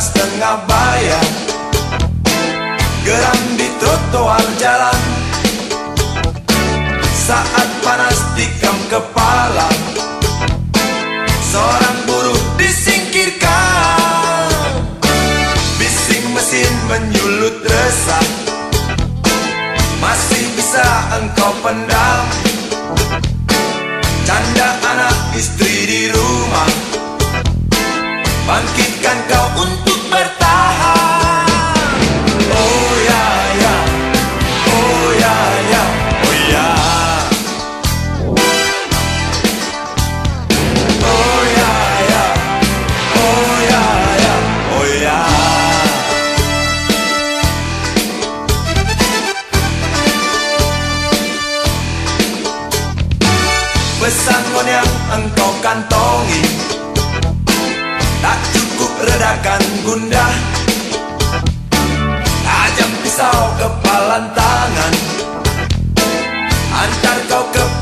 Rentas tengah bayar. Geram di trotoar jalan. Saat panas tikam kepala. Seorang buruh disingkirkan. Bising mesin menyulut resah Masih bisa engkau pendam. Canda anak istri Pesangon yang engkau kantongi Tak cukup redakan gundah Tajam pisau kepalan tangan Antar kau ke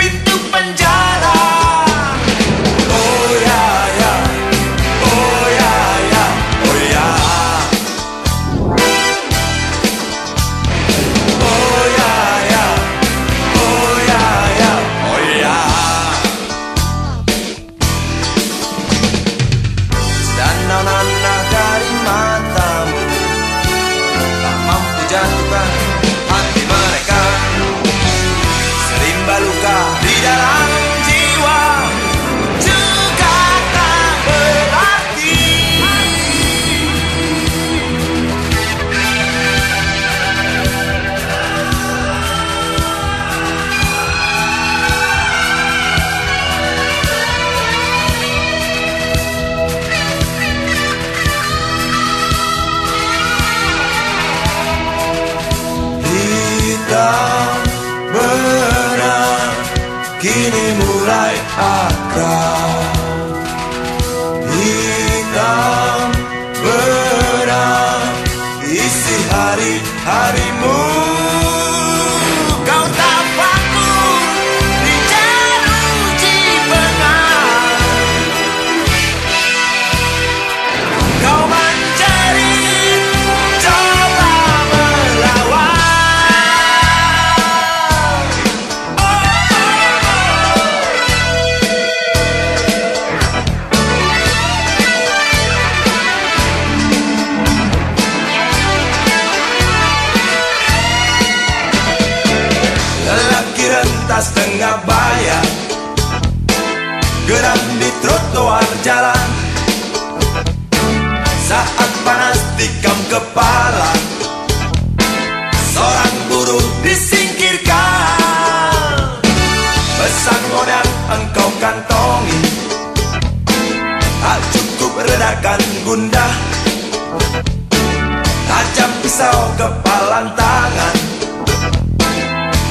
Kini mulai akrab Hitam rentas tengah bayar. Geram di trotoar jalan. Saat panas tikam kepala. Seorang buruh disingkirkan. Pesan modal engkau kantongi. Tak cukup redakan gundah Tajam pisau kepalan tangan.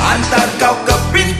Antar kau ke pintu